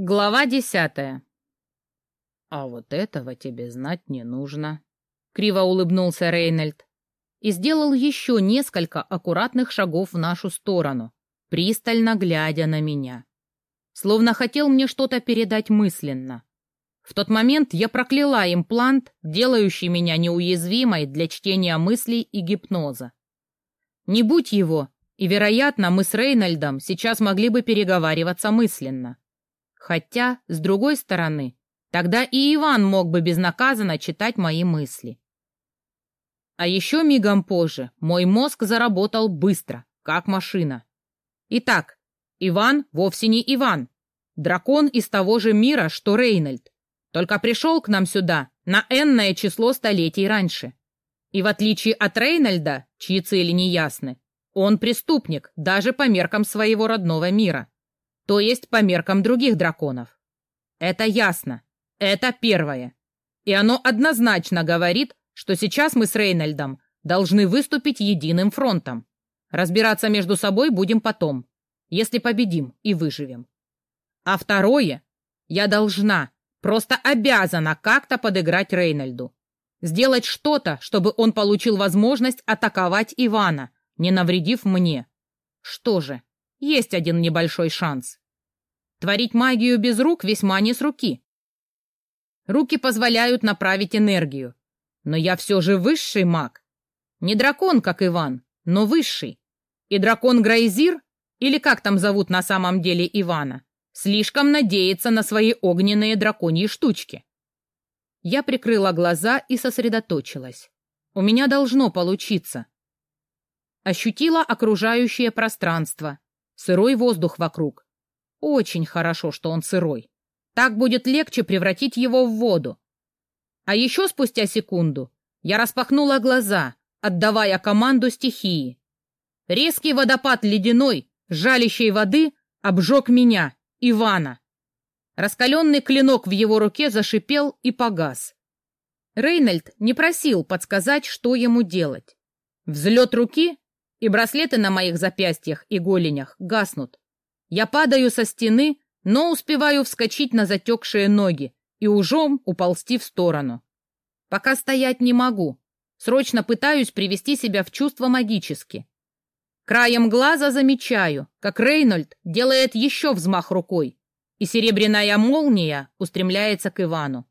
Глава десятая. «А вот этого тебе знать не нужно», — криво улыбнулся Рейнольд и сделал еще несколько аккуратных шагов в нашу сторону, пристально глядя на меня. Словно хотел мне что-то передать мысленно. В тот момент я прокляла имплант, делающий меня неуязвимой для чтения мыслей и гипноза. Не будь его, и, вероятно, мы с Рейнольдом сейчас могли бы переговариваться мысленно. Хотя, с другой стороны, тогда и Иван мог бы безнаказанно читать мои мысли. А еще мигом позже мой мозг заработал быстро, как машина. Итак, Иван вовсе не Иван. Дракон из того же мира, что Рейнольд. Только пришел к нам сюда на энное число столетий раньше. И в отличие от Рейнольда, чьи цели не ясны, он преступник даже по меркам своего родного мира то есть по меркам других драконов. Это ясно. Это первое. И оно однозначно говорит, что сейчас мы с Рейнольдом должны выступить единым фронтом. Разбираться между собой будем потом, если победим и выживем. А второе, я должна, просто обязана как-то подыграть Рейнольду. Сделать что-то, чтобы он получил возможность атаковать Ивана, не навредив мне. Что же, есть один небольшой шанс. Творить магию без рук весьма не с руки. Руки позволяют направить энергию. Но я все же высший маг. Не дракон, как Иван, но высший. И дракон Грайзир, или как там зовут на самом деле Ивана, слишком надеется на свои огненные драконьи штучки. Я прикрыла глаза и сосредоточилась. У меня должно получиться. Ощутила окружающее пространство, сырой воздух вокруг. Очень хорошо, что он сырой. Так будет легче превратить его в воду. А еще спустя секунду я распахнула глаза, отдавая команду стихии. Резкий водопад ледяной, жалящей воды обжег меня, Ивана. Раскаленный клинок в его руке зашипел и погас. Рейнольд не просил подсказать, что ему делать. Взлет руки, и браслеты на моих запястьях и голенях гаснут. Я падаю со стены, но успеваю вскочить на затекшие ноги и ужом уползти в сторону. Пока стоять не могу. Срочно пытаюсь привести себя в чувство магически. Краем глаза замечаю, как Рейнольд делает еще взмах рукой, и серебряная молния устремляется к Ивану.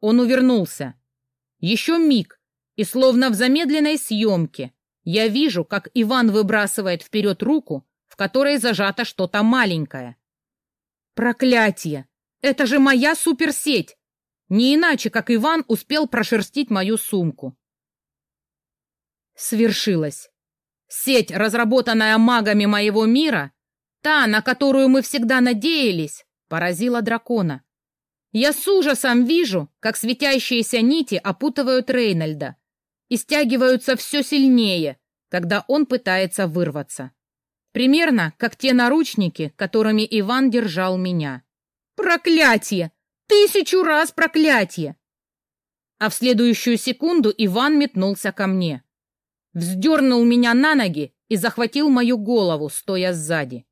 Он увернулся. Еще миг, и словно в замедленной съемке я вижу, как Иван выбрасывает вперед руку в которой зажато что-то маленькое. Проклятие! Это же моя суперсеть! Не иначе, как Иван успел прошерстить мою сумку. Свершилось. Сеть, разработанная магами моего мира, та, на которую мы всегда надеялись, поразила дракона. Я с ужасом вижу, как светящиеся нити опутывают Рейнольда и стягиваются все сильнее, когда он пытается вырваться. Примерно как те наручники, которыми Иван держал меня. Проклятие! Тысячу раз проклятие! А в следующую секунду Иван метнулся ко мне. Вздернул меня на ноги и захватил мою голову, стоя сзади.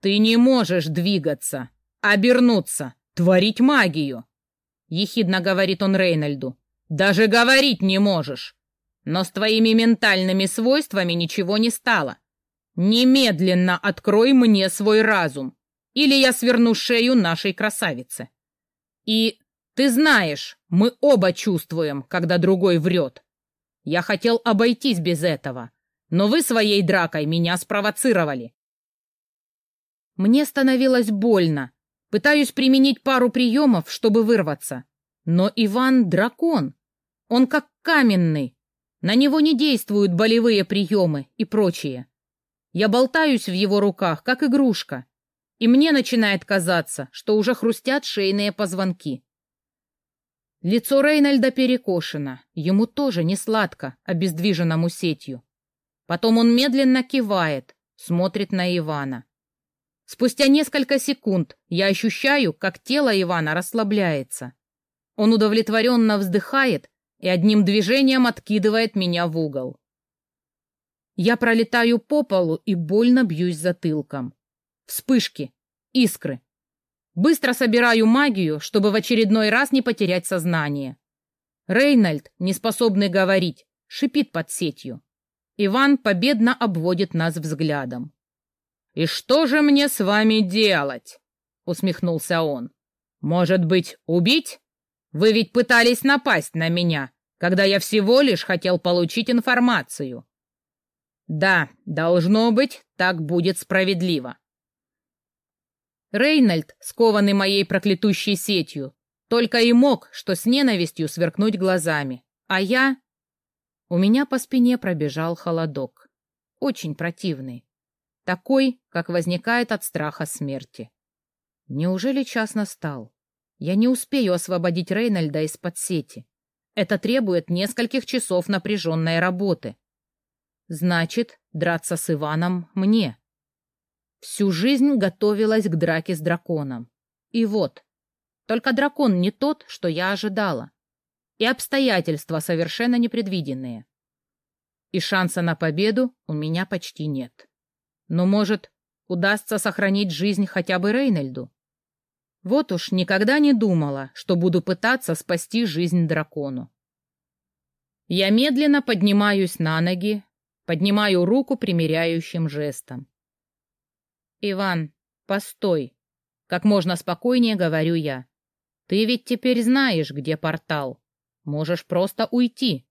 «Ты не можешь двигаться, обернуться, творить магию!» Ехидно говорит он Рейнольду. «Даже говорить не можешь! Но с твоими ментальными свойствами ничего не стало. «Немедленно открой мне свой разум, или я сверну шею нашей красавице. И ты знаешь, мы оба чувствуем, когда другой врет. Я хотел обойтись без этого, но вы своей дракой меня спровоцировали». Мне становилось больно. Пытаюсь применить пару приемов, чтобы вырваться. Но Иван — дракон. Он как каменный. На него не действуют болевые приемы и прочее. Я болтаюсь в его руках, как игрушка, и мне начинает казаться, что уже хрустят шейные позвонки. Лицо Рейнольда перекошено, ему тоже не сладко, обездвиженному сетью. Потом он медленно кивает, смотрит на Ивана. Спустя несколько секунд я ощущаю, как тело Ивана расслабляется. Он удовлетворенно вздыхает и одним движением откидывает меня в угол. Я пролетаю по полу и больно бьюсь затылком. Вспышки, искры, Быстро собираю магию, чтобы в очередной раз не потерять сознание. Рейнольд, не способный говорить, шипит под сетью. Иван победно обводит нас взглядом. «И что же мне с вами делать?» — усмехнулся он. «Может быть, убить? Вы ведь пытались напасть на меня, когда я всего лишь хотел получить информацию». «Да, должно быть, так будет справедливо». Рейнольд, скованный моей проклятущей сетью, только и мог, что с ненавистью сверкнуть глазами. А я... У меня по спине пробежал холодок. Очень противный. Такой, как возникает от страха смерти. Неужели час настал? Я не успею освободить Рейнольда из-под сети. Это требует нескольких часов напряженной работы. Значит, драться с Иваном мне. Всю жизнь готовилась к драке с драконом. И вот, только дракон не тот, что я ожидала. И обстоятельства совершенно непредвиденные. И шанса на победу у меня почти нет. Но, может, удастся сохранить жизнь хотя бы Рейнольду? Вот уж никогда не думала, что буду пытаться спасти жизнь дракону. Я медленно поднимаюсь на ноги, поднимаю руку примиряющим жестом. «Иван, постой!» — как можно спокойнее говорю я. Ты ведь теперь знаешь, где портал. Можешь просто уйти.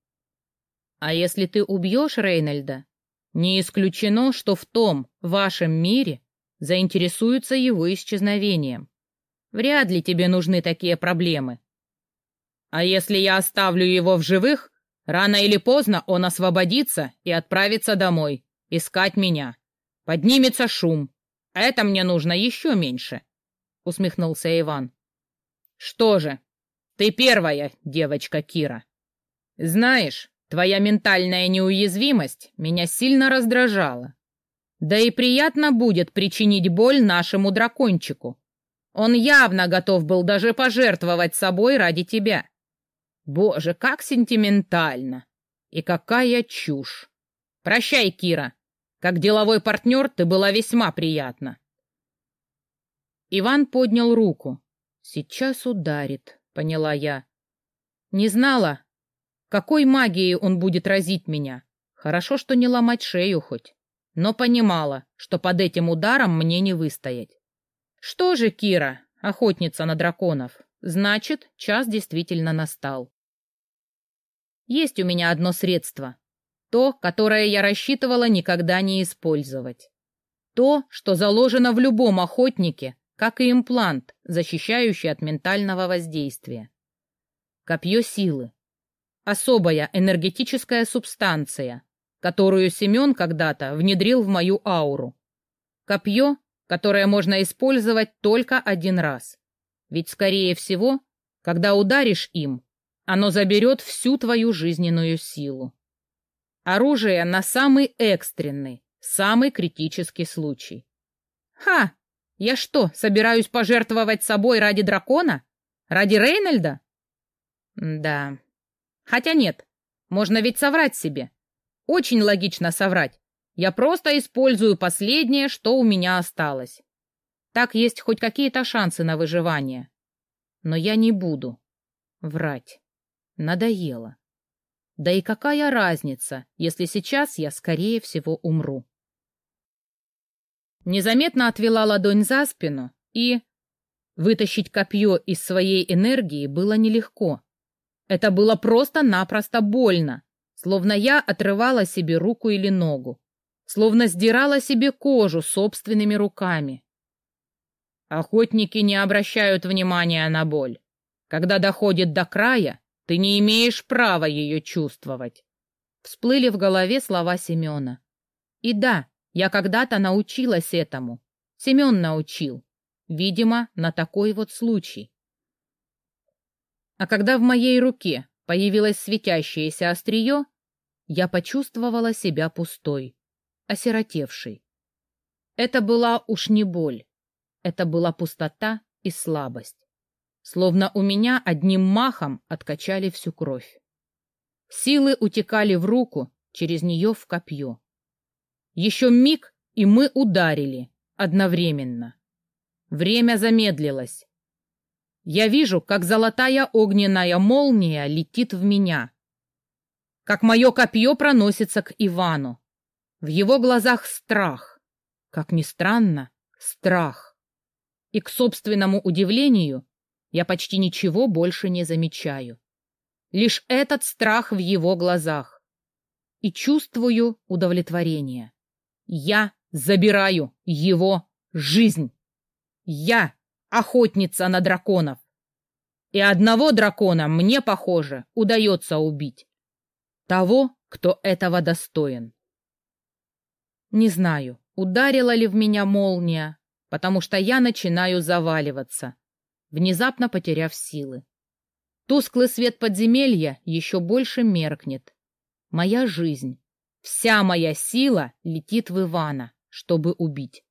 А если ты убьешь Рейнольда, не исключено, что в том вашем мире заинтересуются его исчезновением. Вряд ли тебе нужны такие проблемы. А если я оставлю его в живых, рано или поздно он освободится и отправится домой, искать меня. Поднимется шум. Это мне нужно еще меньше, — усмехнулся Иван. Что же, ты первая, девочка Кира. Знаешь, твоя ментальная неуязвимость меня сильно раздражала. Да и приятно будет причинить боль нашему дракончику. Он явно готов был даже пожертвовать собой ради тебя. Боже, как сентиментально! И какая чушь! Прощай, Кира. Как деловой партнер ты была весьма приятна. Иван поднял руку, Сейчас ударит, поняла я. Не знала, какой магией он будет разить меня. Хорошо, что не ломать шею хоть. Но понимала, что под этим ударом мне не выстоять. Что же, Кира, охотница на драконов, значит, час действительно настал. Есть у меня одно средство. То, которое я рассчитывала никогда не использовать. То, что заложено в любом охотнике, как и имплант, защищающий от ментального воздействия. Копье силы. Особая энергетическая субстанция, которую Семен когда-то внедрил в мою ауру. Копье, которое можно использовать только один раз. Ведь, скорее всего, когда ударишь им, оно заберет всю твою жизненную силу. Оружие на самый экстренный, самый критический случай. Ха! Я что, собираюсь пожертвовать собой ради дракона? Ради Рейнольда? Да. Хотя нет, можно ведь соврать себе. Очень логично соврать. Я просто использую последнее, что у меня осталось. Так есть хоть какие-то шансы на выживание. Но я не буду врать. Надоело. Да и какая разница, если сейчас я, скорее всего, умру? Незаметно отвела ладонь за спину и... Вытащить копье из своей энергии было нелегко. Это было просто-напросто больно, словно я отрывала себе руку или ногу, словно сдирала себе кожу собственными руками. Охотники не обращают внимания на боль. Когда доходит до края, ты не имеешь права ее чувствовать. Всплыли в голове слова Семена. И да, я когда-то научилась этому. Семен научил. Видимо, на такой вот случай. А когда в моей руке появилось светящееся острие, я почувствовала себя пустой, осиротевшей. Это была уж не боль. Это была пустота и слабость. Словно у меня одним махом откачали всю кровь. Силы утекали в руку, через нее в копье. Еще миг, и мы ударили одновременно. время замедлилось. Я вижу, как золотая огненная молния летит в меня, как мое копье проносится к Ивану. В его глазах страх. Как ни странно, страх. И к собственному удивлению я почти ничего больше не замечаю. Лишь этот страх в его глазах. И чувствую удовлетворение. Я забираю его жизнь. Я охотница на драконов. И одного дракона мне, похоже, удается убить. Того, кто этого достоин. Не знаю, ударила ли в меня молния, потому что я начинаю заваливаться, внезапно потеряв силы. Тусклый свет подземелья еще больше меркнет. Моя жизнь, вся моя сила летит в Ивана, чтобы убить.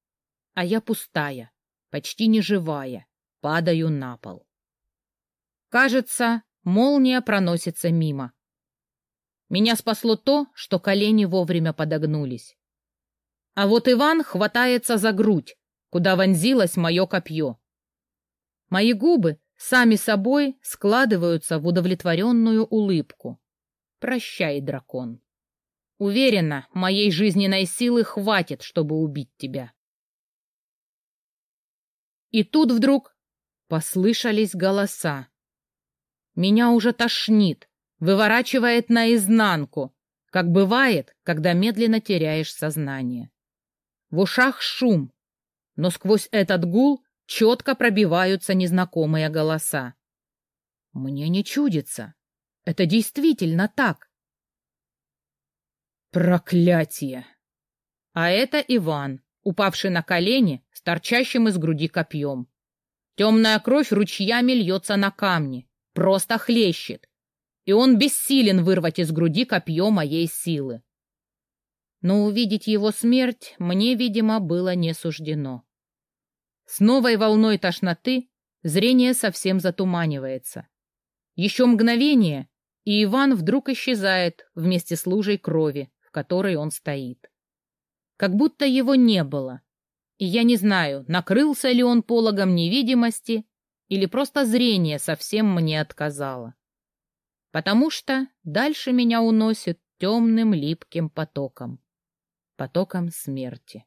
А я пустая, почти неживая, падаю на пол. Кажется, молния проносится мимо. Меня спасло то, что колени вовремя подогнулись. А вот Иван хватается за грудь, куда вонзилось мое копье. Мои губы сами собой складываются в удовлетворенную улыбку. Прощай, дракон. Уверена, моей жизненной силы хватит, чтобы убить тебя. И тут вдруг послышались голоса. Меня уже тошнит, выворачивает наизнанку, как бывает, когда медленно теряешь сознание. В ушах шум, но сквозь этот гул четко пробиваются незнакомые голоса. Мне не чудится. Это действительно так. Проклятие! А это Иван, упавший на колени с торчащим из груди копьем. Темная кровь ручьями льется на камни, просто хлещет, и он бессилен вырвать из груди копье моей силы. Но увидеть его смерть мне, видимо, было не суждено. С новой волной тошноты зрение совсем затуманивается. Еще мгновение, и Иван вдруг исчезает вместе с лужей крови, в которой он стоит. Как будто его не было. И я не знаю, накрылся ли он пологом невидимости или просто зрение совсем мне отказало. Потому что дальше меня уносит темным липким потоком. Потоком смерти.